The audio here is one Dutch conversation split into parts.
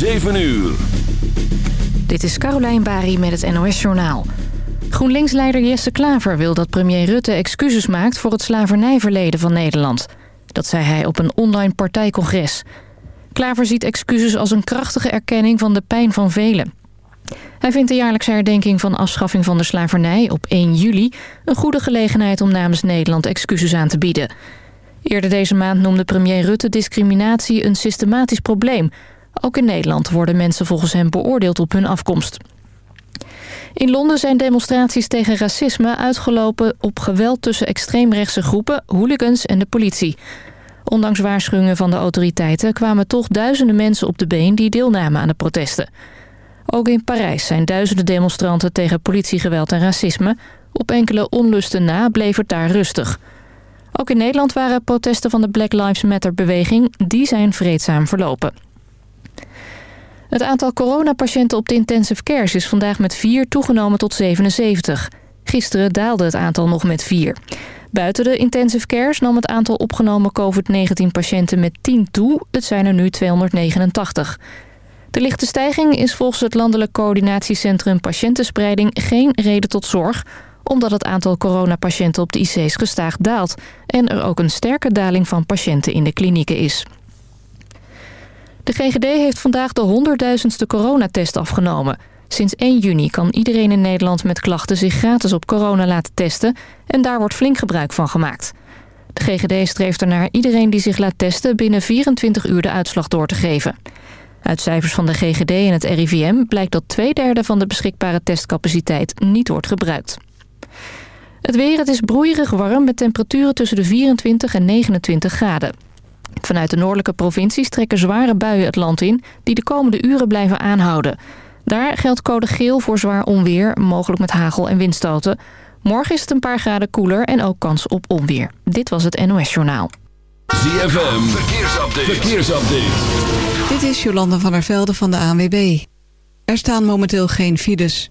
7 uur. Dit is Carolijn Bari met het NOS Journaal. GroenLinks-leider Jesse Klaver wil dat premier Rutte excuses maakt... voor het slavernijverleden van Nederland. Dat zei hij op een online partijcongres. Klaver ziet excuses als een krachtige erkenning van de pijn van velen. Hij vindt de jaarlijkse herdenking van afschaffing van de slavernij op 1 juli... een goede gelegenheid om namens Nederland excuses aan te bieden. Eerder deze maand noemde premier Rutte discriminatie een systematisch probleem. Ook in Nederland worden mensen volgens hem beoordeeld op hun afkomst. In Londen zijn demonstraties tegen racisme uitgelopen op geweld tussen extreemrechtse groepen, hooligans en de politie. Ondanks waarschuwingen van de autoriteiten kwamen toch duizenden mensen op de been die deelnamen aan de protesten. Ook in Parijs zijn duizenden demonstranten tegen politiegeweld en racisme. Op enkele onlusten na bleef het daar rustig. Ook in Nederland waren protesten van de Black Lives Matter-beweging. Die zijn vreedzaam verlopen. Het aantal coronapatiënten op de intensive cares is vandaag met 4 toegenomen tot 77. Gisteren daalde het aantal nog met 4. Buiten de intensive cares nam het aantal opgenomen COVID-19-patiënten met 10 toe. Het zijn er nu 289. De lichte stijging is volgens het Landelijk Coördinatiecentrum Patiëntenspreiding geen reden tot zorg omdat het aantal coronapatiënten op de IC's gestaag daalt... en er ook een sterke daling van patiënten in de klinieken is. De GGD heeft vandaag de honderdduizendste coronatest afgenomen. Sinds 1 juni kan iedereen in Nederland met klachten zich gratis op corona laten testen... en daar wordt flink gebruik van gemaakt. De GGD streeft ernaar iedereen die zich laat testen binnen 24 uur de uitslag door te geven. Uit cijfers van de GGD en het RIVM blijkt dat twee derde van de beschikbare testcapaciteit niet wordt gebruikt. Het weer, het is broeierig warm met temperaturen tussen de 24 en 29 graden. Vanuit de noordelijke provincies trekken zware buien het land in... die de komende uren blijven aanhouden. Daar geldt code geel voor zwaar onweer, mogelijk met hagel en windstoten. Morgen is het een paar graden koeler en ook kans op onweer. Dit was het NOS Journaal. ZFM, verkeersupdate. verkeersupdate. Dit is Jolanda van der Velde van de ANWB. Er staan momenteel geen files...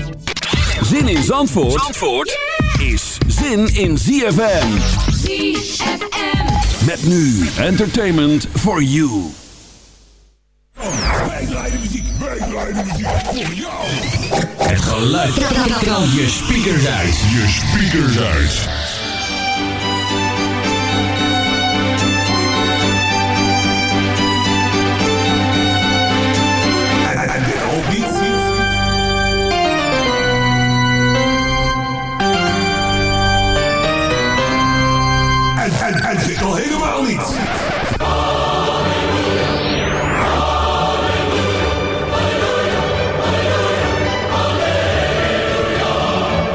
Zin in Zandvoort, Zandvoort is zin in ZFM. ZFM. Met nu entertainment for you. Wij draaien de muziek, wij draaien de muziek voor jou. Het geluid. Knal je speakers uit. Je speakers uit. niet.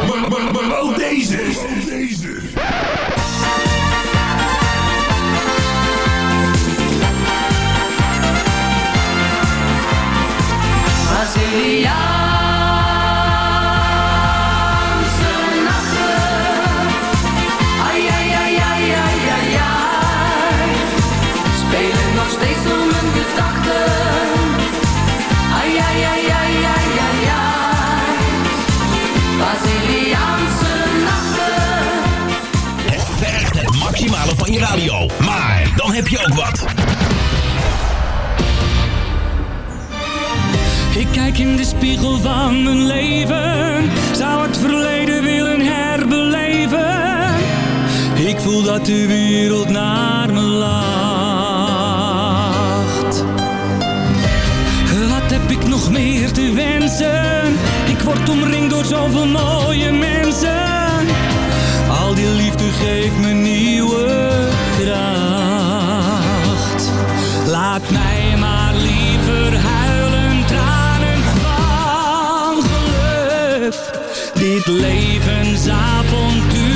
Maar, maar, maar deze. Niet. radio. Maar dan heb je ook wat. Ik kijk in de spiegel van mijn leven, zou het verleden willen herbeleven. Ik voel dat de wereld naar me lacht. Wat heb ik nog meer te wensen? Ik word omringd door zoveel mooie mensen. Al die liefde geeft me nieuwe Laat mij maar liever huilen, tranen van geluk. Dit levensavontuur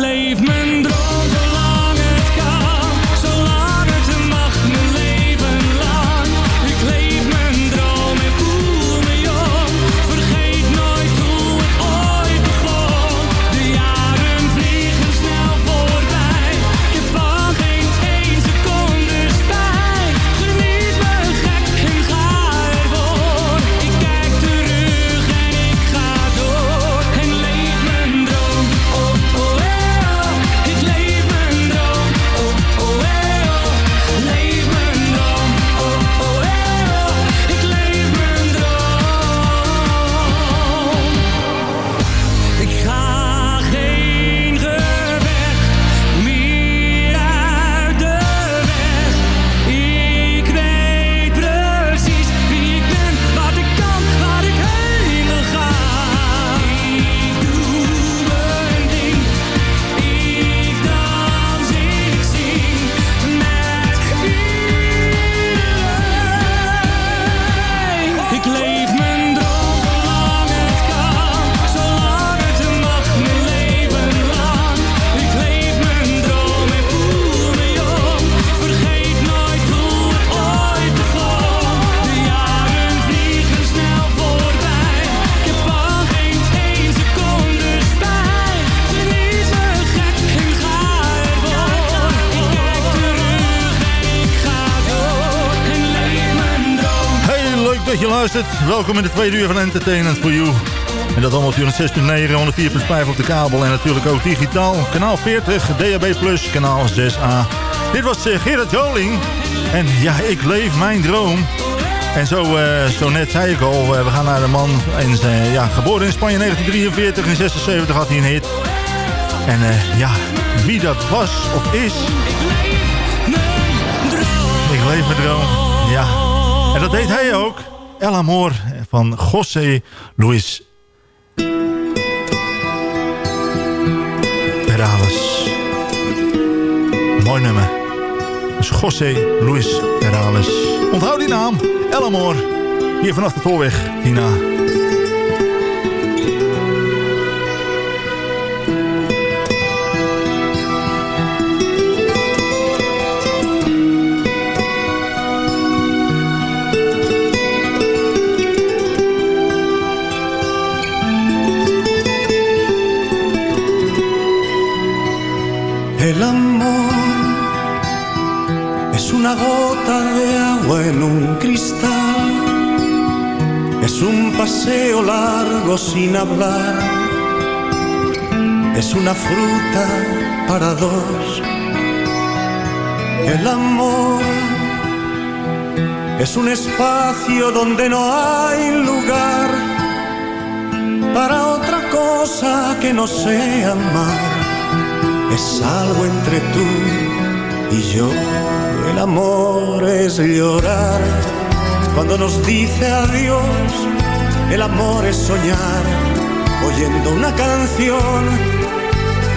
leef mijn Welkom in de tweede uur van Entertainment for You. En dat allemaal op 106.9, 104.5 op de kabel en natuurlijk ook digitaal. Kanaal 40, DAB+, kanaal 6A. Dit was eh, Gerard Joling. En ja, ik leef mijn droom. En zo, eh, zo net zei ik al, eh, we gaan naar de man. En, ja, geboren in Spanje in 1943, in 76 had hij een hit. En ja, wie dat was of is... Ik leef mijn droom, ja. En dat deed hij ook. El Amor van José Luis Perales. Mooi nummer. Dus José Luis Perales. Onthoud die naam. El Amor. Hier vanaf de Tolweg, Tina. Una gota de agua en un cristal, es un paseo largo sin hablar, es una fruta para dos. El amor es un espacio donde no hay lugar para otra cosa que no sea amar. Es algo entre tú y yo. El amor es llorar cuando nos dice adiós. El amor es soñar oyendo una canción.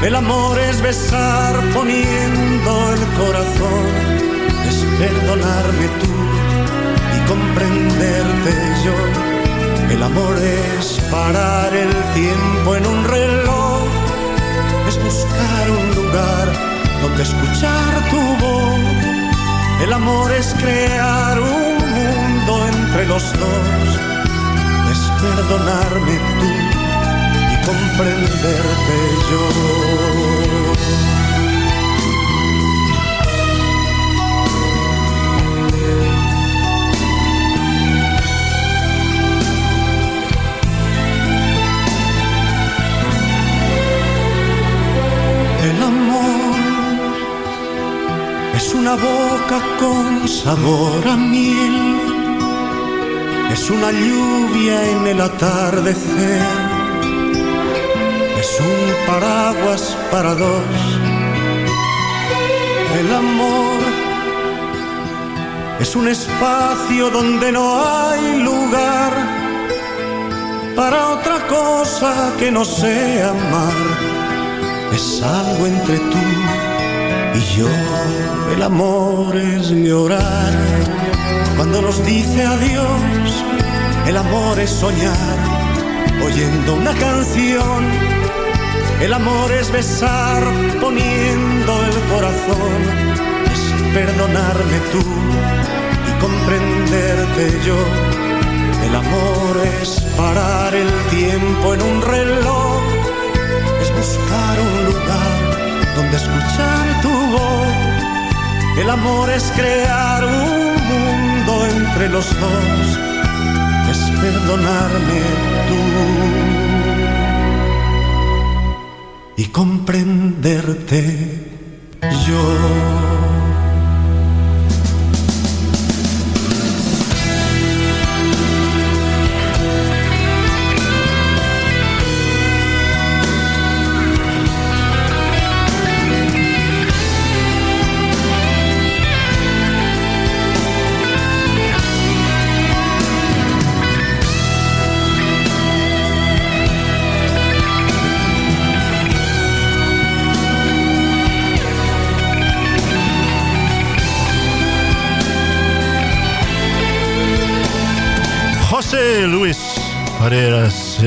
El amor es besar poniendo el corazón. Es perdonarme tú y comprenderte yo. El amor es parar el tiempo en un reloj. Es buscar un lugar donde escuchar tu voz. El amor es crear un mundo entre los dos. Es perdonarme tú y comprenderte yo. Una boca con sabor a miel, es una lluvia en el atardecer, es un paraguas para dos. El amor es un espacio donde no hay lugar para otra cosa que no sea amar. Es algo entre tú y yo. El amor es llorar cuando nos dice adiós. El amor es soñar oyendo una canción. El amor es besar poniendo el corazón. Es perdonarme tú y comprenderte yo. El amor es parar el tiempo en un reloj es buscar un lugar donde escuchar tu voz. El amor es crear un mundo entre los dos, es perdonarme tú y comprenderte yo.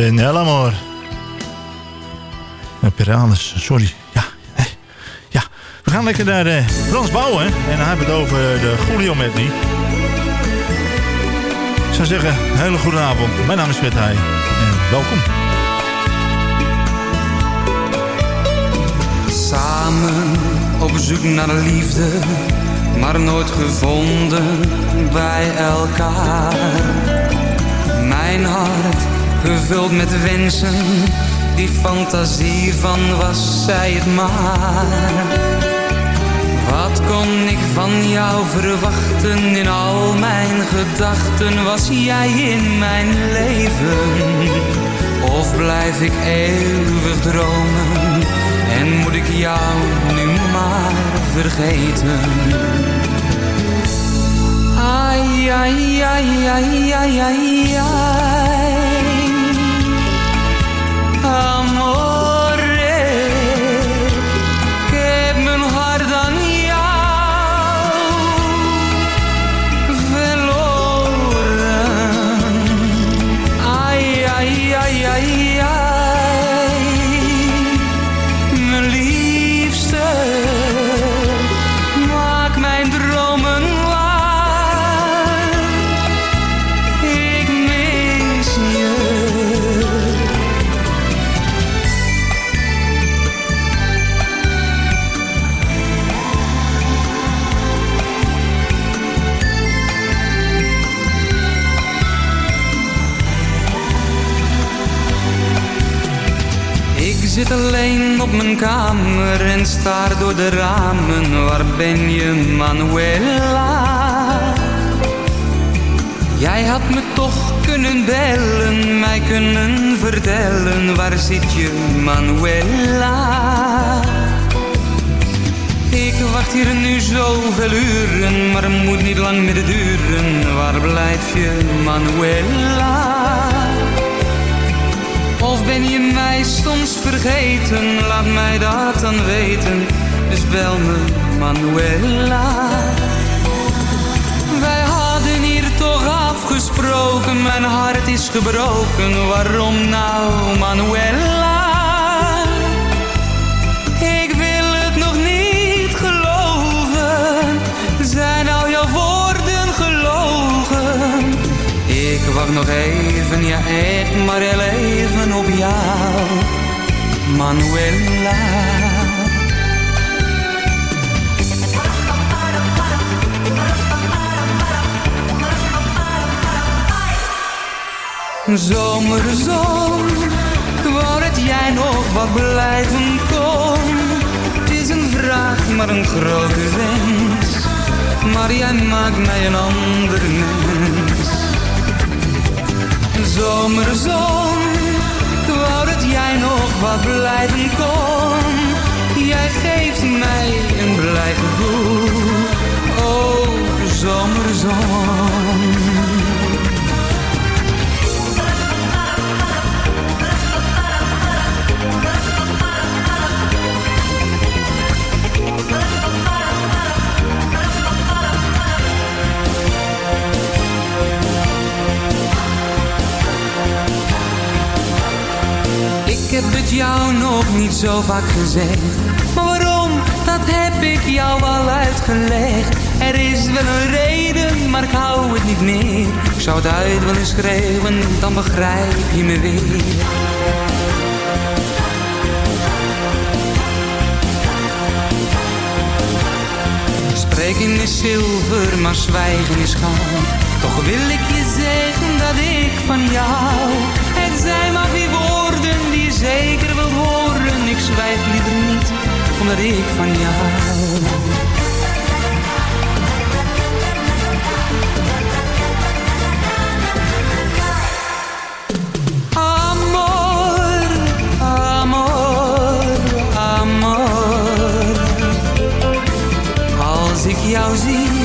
En El Amor. Sorry. Ja, ja. We gaan lekker naar eh, Frans Bouwen. En dan hebben we het over de Julio Medley. Ik zou zeggen, hele goede avond. Mijn naam is Fred. En welkom. Samen op zoek naar liefde, maar nooit gevonden bij elkaar. Mijn hart gevuld met wensen, die fantasie van was zij het maar. Wat kon ik van jou verwachten? In al mijn gedachten was jij in mijn leven. Of blijf ik eeuwig dromen en moet ik jou nu maar vergeten? Ai, ai, ai, ai, ai, ai, staar door de ramen. Waar ben je, Manuela? Jij had me toch kunnen bellen, mij kunnen vertellen, waar zit je Manuela? Ik wacht hier nu zoveel uren, maar het moet niet lang meer duren. Waar blijf je, Manuela? Of ben je mij soms vergeten? Laat mij dat dan weten. Dus bel me, Manuela. Wij hadden hier toch afgesproken, mijn hart is gebroken. Waarom nou, Manuela? Ik wacht nog even, ja echt maar heel even op jou, Manuela. Zomerzon, ik wou dat jij nog wat blijven kon. Het is een vraag, maar een grote wens. Maar jij maakt mij een ander mens. Zomerzon, ik wou dat jij nog wat blijven kon. Jij geeft mij een blij gevoel. Oh, zomerzon. Jou nog niet zo vaak gezegd. Maar waarom, dat heb ik jou al uitgelegd. Er is wel een reden, maar ik hou het niet meer. Ik zou het uit willen schreeuwen, dan begrijp je me weer. Spreken is zilver, maar zwijgen is goud. Toch wil ik je zeggen dat ik van jou. Zeker wilt horen. Ik zwijg liever niet, omdat ik van jou. Amor, amor, amor. Als ik jou zie,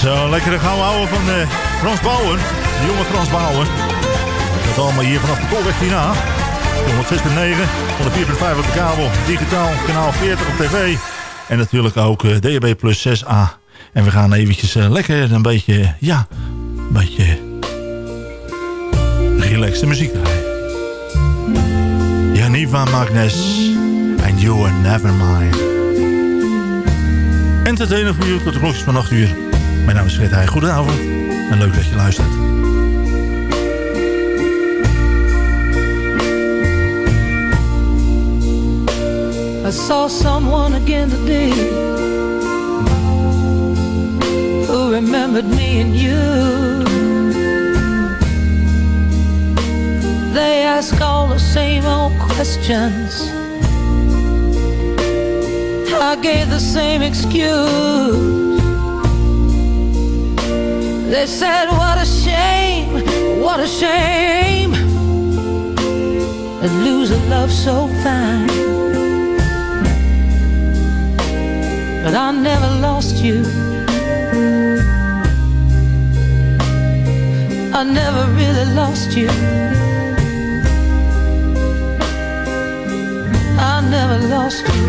Zo, lekkere gouden ouwe van eh, Frans Bauer. De jonge Frans Bauer. Dat allemaal hier vanaf de Tolweg hierna. 106.9, 104.5 op de kabel, digitaal, kanaal 40 op tv. En natuurlijk ook eh, DAB plus 6A. En we gaan eventjes eh, lekker een beetje, ja, een beetje relaxte muziek draaien. Janiva Magnes en You Are Nevermind. Entertainer voor u tot de klokjes van 8 uur. Mijn naam is Fred Heij. Goedenavond en leuk dat je luistert. I saw someone again today who remembered me and you. They ask all the same old questions. I gave the same excuse. They said, What a shame, what a shame. And lose a love so fine. But I never lost you. I never really lost you. I never lost you.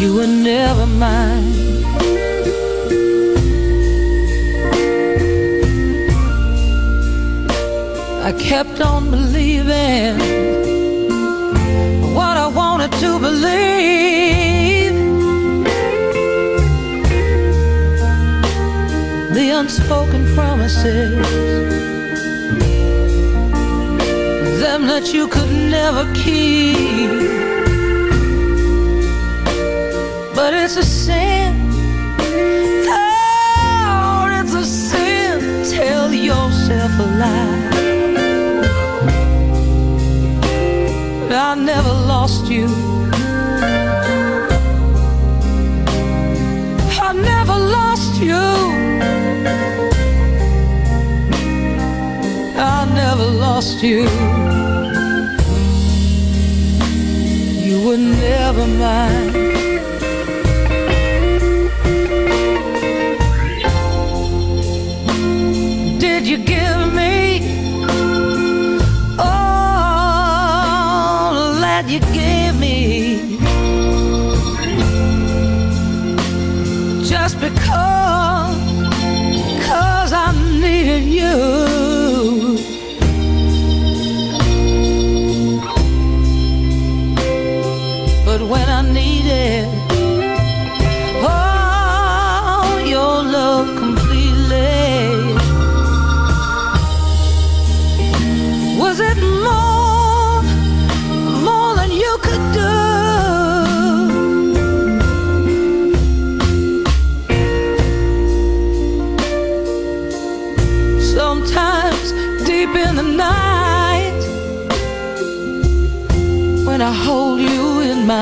You were never mine. Kept on believing what I wanted to believe. The unspoken promises, them that you could never keep. But it's a sin. Oh, it's a sin. Tell yourself a lie. Never lost you. I never lost you. I never lost you. You were never mine. You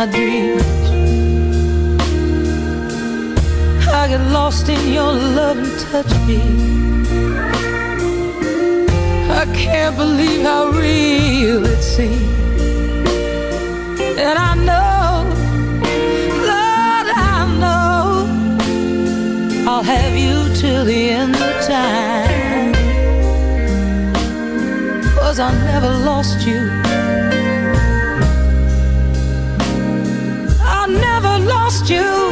dreams, I get lost in your love and touch me. I can't believe how real it seems. And I know, Lord, I know I'll have you till the end of time. Cause I never lost you. Lost you.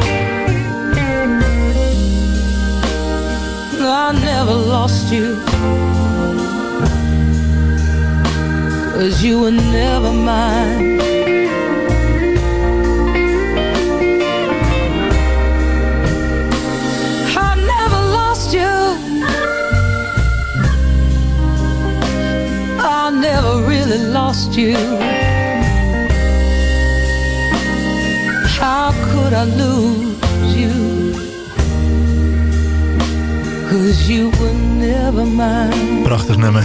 I never lost you. Cause you were never mine. I never lost you. I never really lost you. I lose you? Cause you were never mine. Prachtig nummer.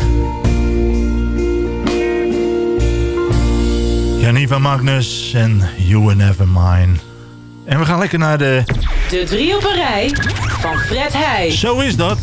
Janiva Magnus en You Were Never Mine. En we gaan lekker naar de... De drie op een rij van Fred Heij. Zo is dat.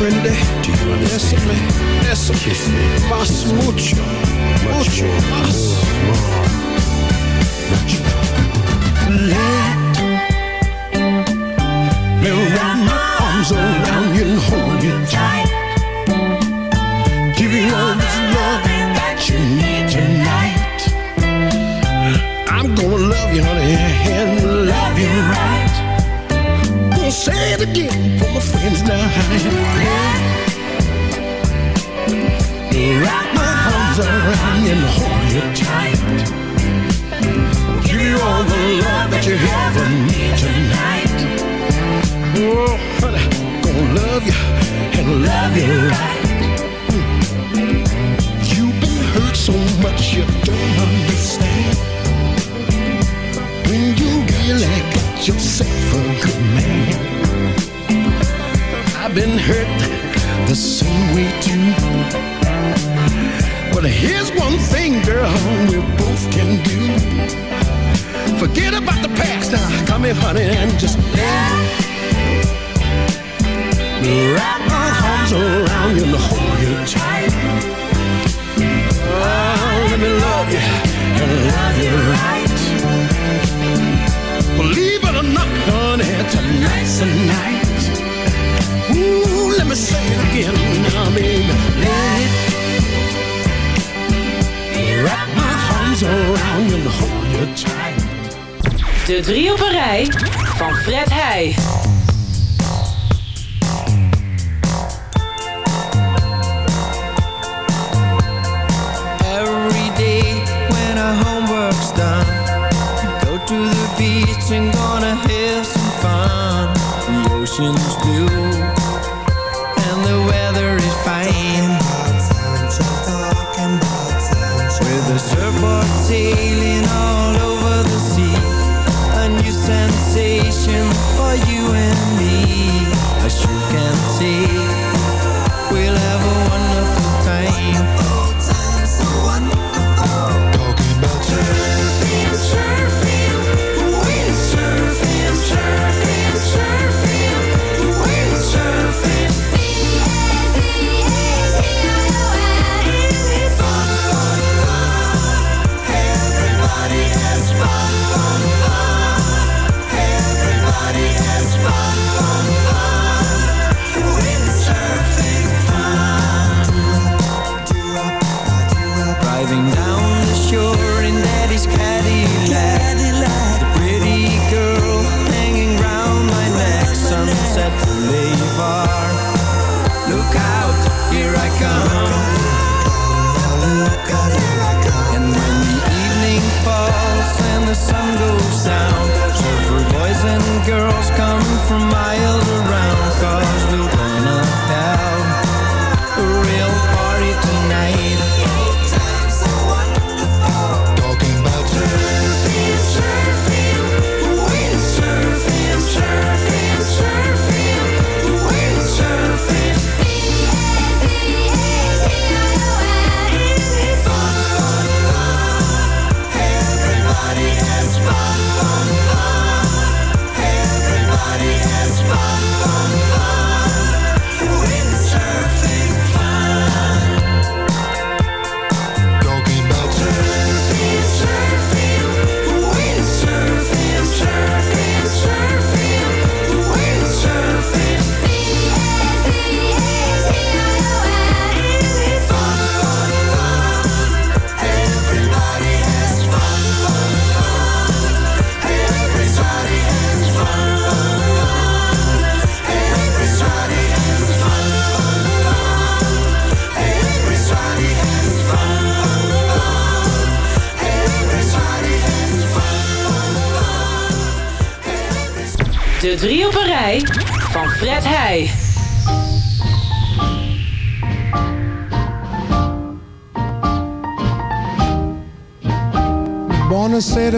You comprende? Do you understand me? Eso, kiss me. Más mucho, mucho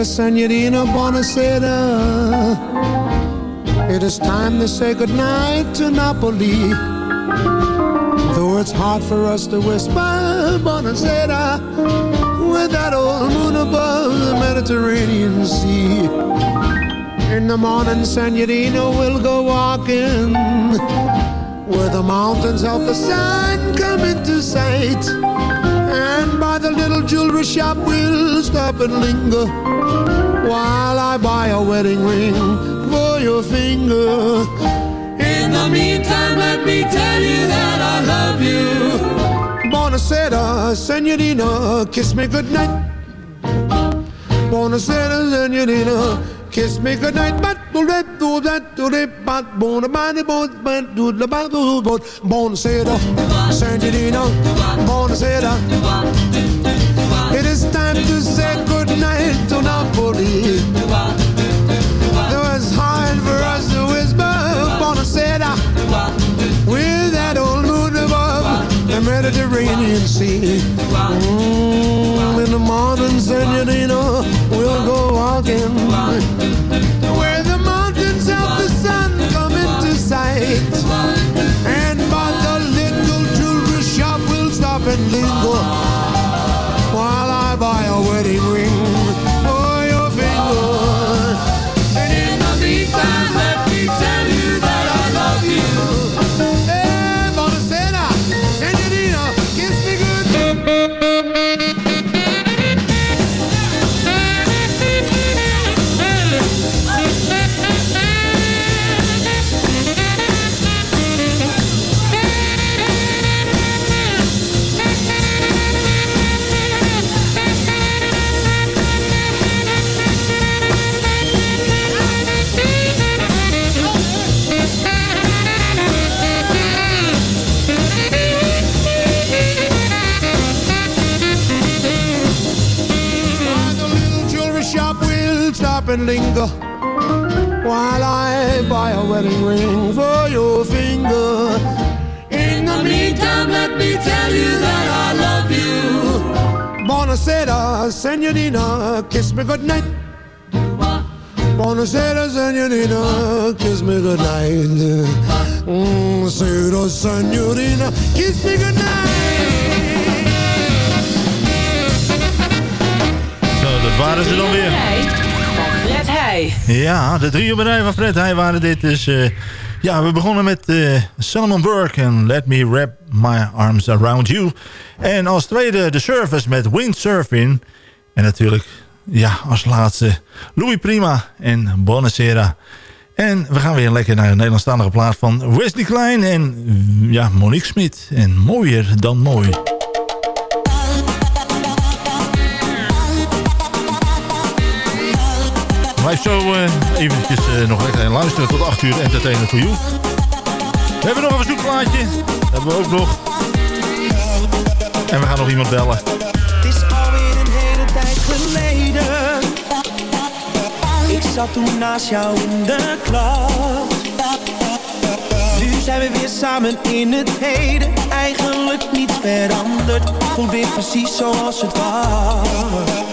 Buonasera, signorina. It is time to say goodnight to Napoli. Though it's hard for us to whisper Buonasera with that old moon above the Mediterranean Sea. In the morning, Senorita will go walking where the mountains help the sun come into sight. Little jewelry shop, we'll stop and linger while I buy a wedding ring for your finger. In the meantime, let me tell you that I love you. Buonasera, senorina, kiss me goodnight. Buonasera, senorina, kiss me goodnight. But buonasera, senorina, buonasera. Sea. Mm, in the morning, Senorita, we'll go walking where the mountains of the sun come into sight. And by the little jewelry shop, we'll stop and linger linger while I buy a wedding ring for your finger. In the meantime, let me tell you that I love you. Buonasera, senorina, kiss me goodnight. Buonasera, senorina, kiss me goodnight. Mm, Sera, senorina, kiss me goodnight. Zo, dat waren ze dan weer. Ja, de drie op van Fred Heij waren dit. Dus eh, ja, we begonnen met eh, Solomon Burke en Let Me Wrap My Arms Around You. En als tweede de Surface met Windsurfing. En natuurlijk, ja, als laatste Louis Prima en Bonacera. En we gaan weer lekker naar een Nederlandstalige plaat van Wesley Klein en ja, Monique Smit. En mooier dan mooi. Blijf zo eh, eventjes eh, nog lekker luisteren tot 8 uur Entertainment for You. We hebben nog een verzoekplaatje. Dat hebben we ook nog. En we gaan nog iemand bellen. Het is alweer een hele tijd geleden. Ik zat toen naast jou in de klas. Nu zijn we weer samen in het heden. Eigenlijk niets veranderd. Voelt weer precies zoals het was.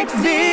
Ik zie...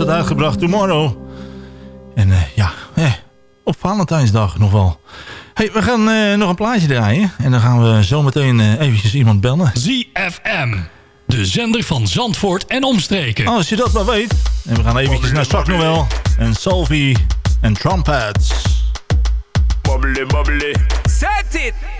het uitgebracht, Tomorrow. En eh, ja, eh, op Valentijnsdag nog wel. hey, we gaan eh, nog een plaatje draaien. En dan gaan we zometeen meteen uh, eventjes iemand bellen. ZFM, de zender van Zandvoort en omstreken. Als je dat maar weet. En we gaan eventjes naar Zagnoël. En Salvi en Trumpets. Bubbly, bubbly. Set it!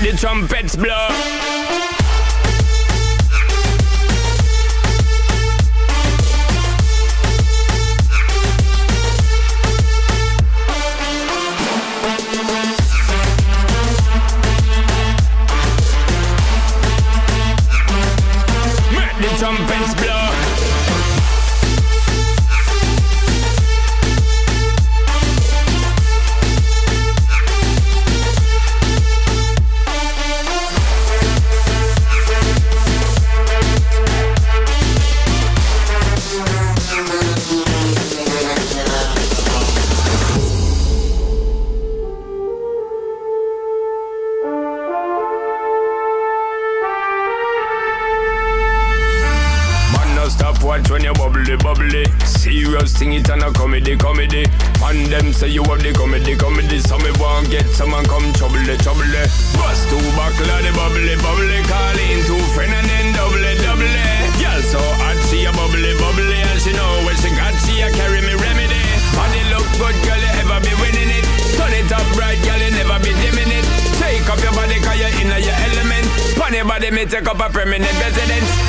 Make the trumpets blow buckle of the bubbly, bubbly. Call in two friend and then double. Girl so hot, she a bubbly, bubbly. And she know when she got, she a carry me remedy. Body look good, girl, you ever be winning it. Turn it up right, girl, you never be dimming it. Take up your body, cause you're in your element. Your body, me take up a permanent residence.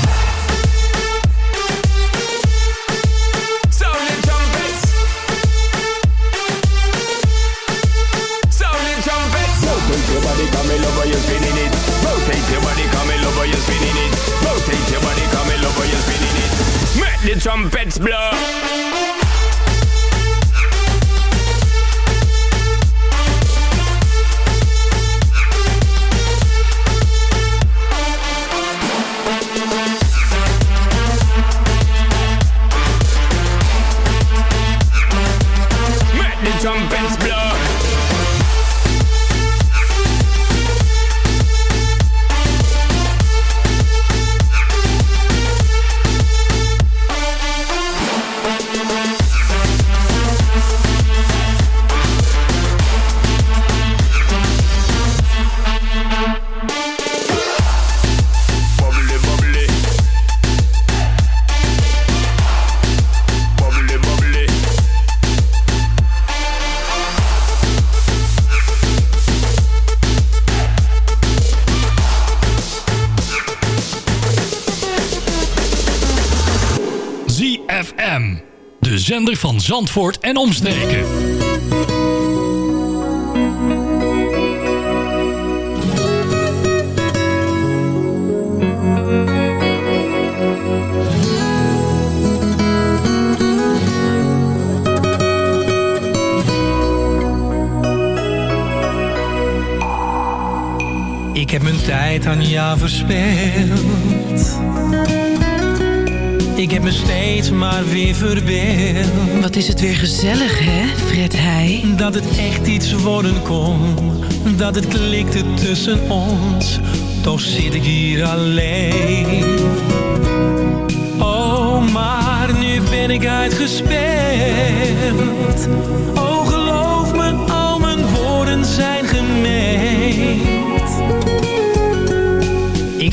Trumpets blow. Zandvoort en omstreken. Ik heb mijn tijd aan jou verspeeld. Ik heb me steeds maar weer verbeeld. Wat is het weer gezellig, hè, Fred Heij? Dat het echt iets worden kon. Dat het klikte tussen ons. Toch zit ik hier alleen. Oh, maar nu ben ik uitgespeeld. Oh,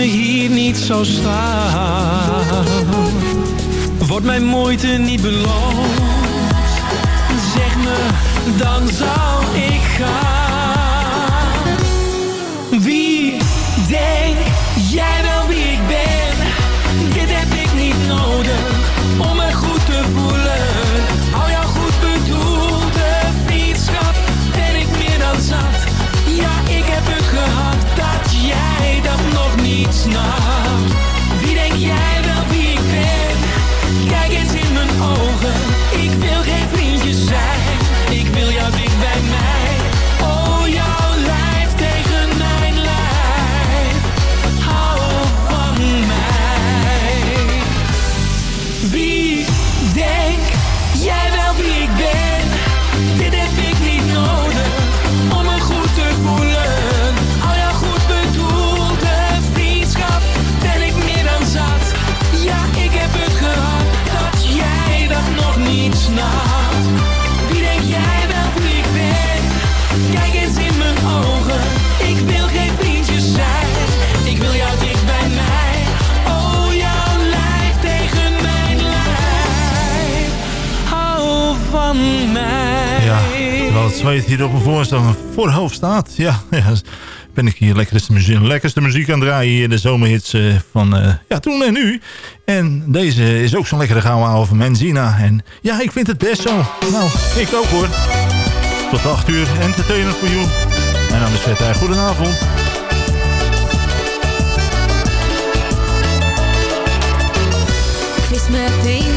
hier niet zou staan. Wordt mijn moeite niet beloond. weet hier op mijn voorhoofd staat. Ja, ja, dus ben ik hier lekkerste muziek, lekkerste muziek aan draaien hier. De zomerhits eh, van eh, ja, toen en nu. En deze is ook zo'n lekkere gauw oude van Menzina. En ja, ik vind het best zo. Nou, ik ook hoor. Tot 8 uur, entertainment voor jou. Mijn naam is Vetter, goedenavond. Ik wist meteen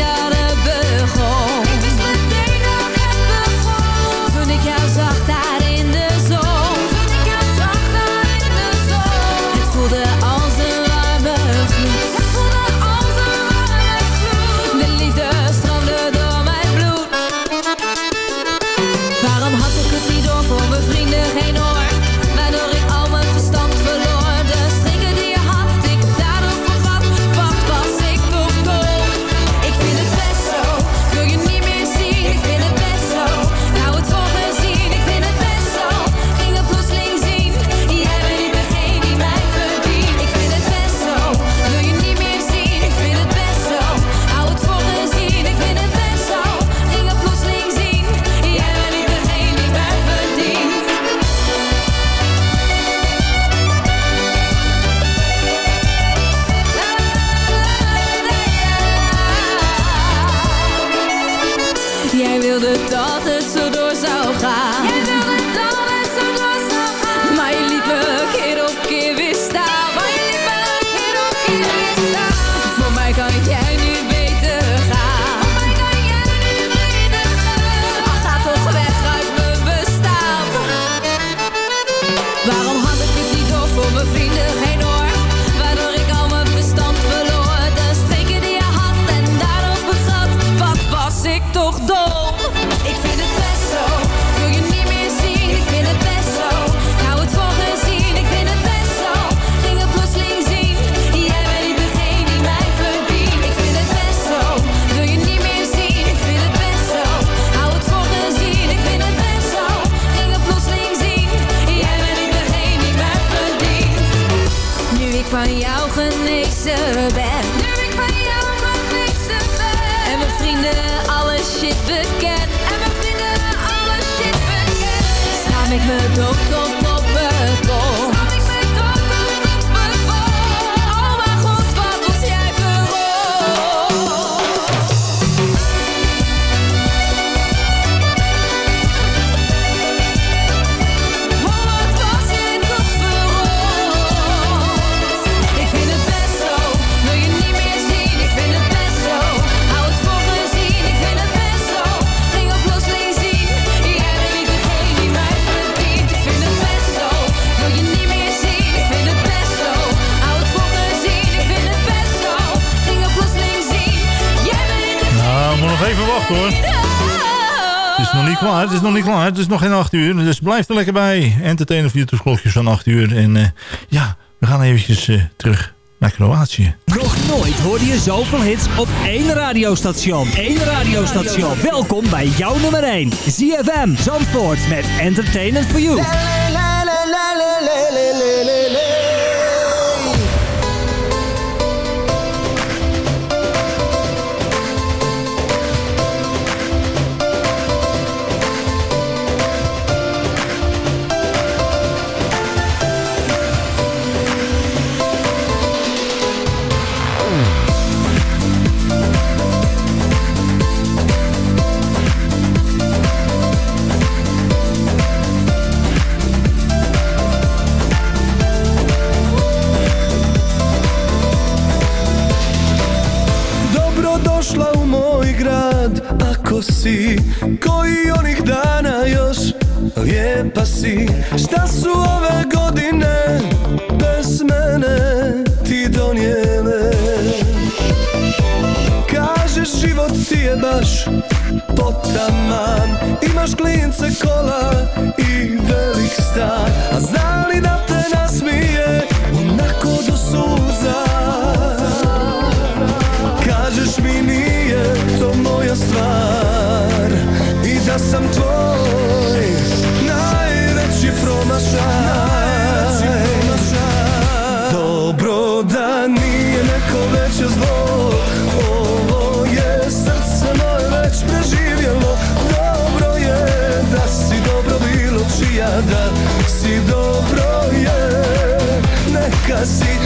En mijn vrienden, alle shit vergeten Samen ik me dood op Het is nog niet klaar, het is nog niet klaar. Het is nog geen 8 uur, dus blijf er lekker bij. Entertainer voor YouTube klokjes van 8 uur. En eh, ja, we gaan eventjes eh, terug naar Kroatië. Nog nooit hoorde je zoveel hits op één radiostation. Eén radiostation. Welkom bij jouw nummer 1. ZFM Zandvoort met Entertainment for You. Dobrodošla u moj grad. Ako si koji onih dana još? Lijepa si. Šta su ove godine Bez mene ti donijele? Kažeš život ti je baš potaman. Imaš klince kola i velik stan. A zna li da Sam tvoj najveći promašaj. Dobro da nije neko veće zlo. Ovo je srce moje već preživjelo. Dobro je da si dobro bilo čija Da si dobro je. Neka si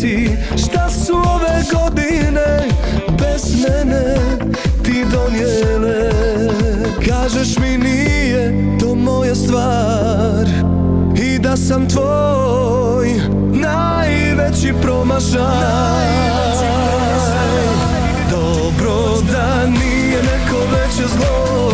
si Šta su ove godine Bez mene ti donijele? Kažeš mi nije to moja stvar I da sam tvoj Najveći promašaj. Dobro da nije neko veće zlo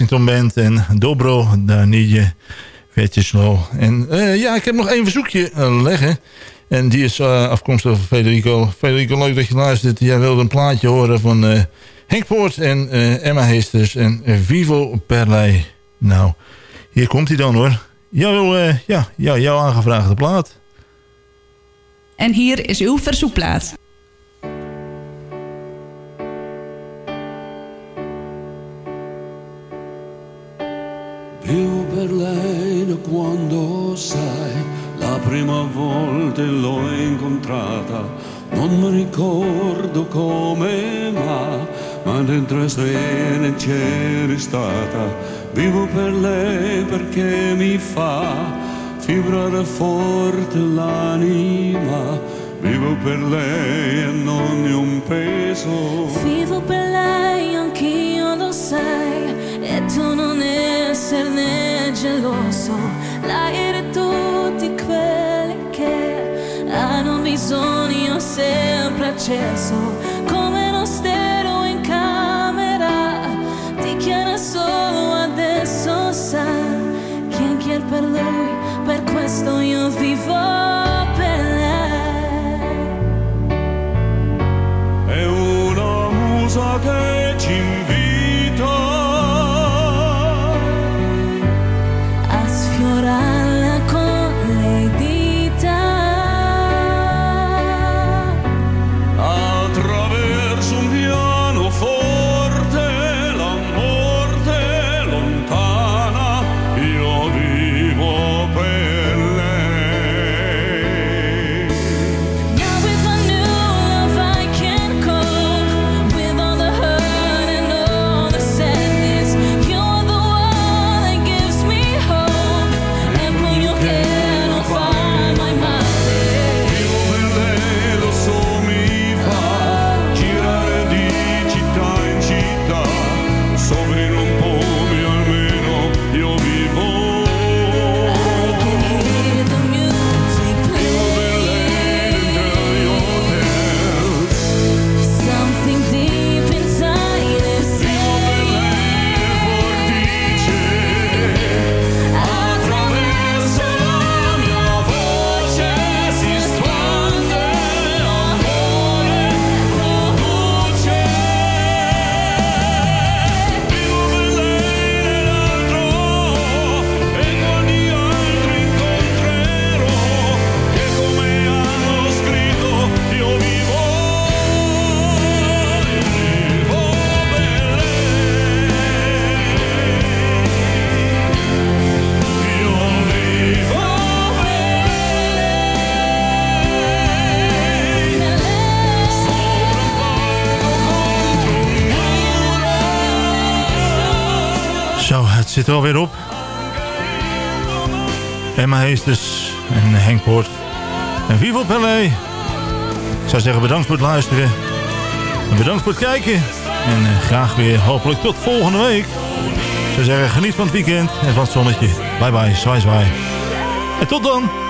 Lexington Band en Dobro, Danije, Vetjeslo. En eh, ja, ik heb nog één verzoekje eh, leggen. En die is eh, afkomstig van Federico. Federico, leuk dat je luistert. Jij wilde een plaatje horen van Henk Poort en Emma Heesters en Vivo Perlei. Nou, hier komt hij dan hoor. Jouw, ja, jou, jouw aangevraagde plaat. En hier is uw verzoekplaat. Per lei da quando sai, la prima volta l'ho incontrata, non mi ricordo come ma, ma dentro stene c'eri stata. Vivo per lei perché mi fa vibrare forte l'anima, vivo per lei e non è un peso. Vivo per lei, anch'io lo sai, e tu non esserne geloso. L'aereo e tutti quelli che hanno bisogno sempre acceso, come uno stereo in camera, ti chiama solo per lui, per questo io vivo per lei. È una musa che er alweer op. Emma Heesters en Henk Poort. En Vivo Pelé. Ik zou zeggen bedankt voor het luisteren. En bedankt voor het kijken. En eh, graag weer hopelijk tot volgende week. Zou zeggen geniet van het weekend en van het zonnetje. Bye bye, zwaai zwaai. En tot dan.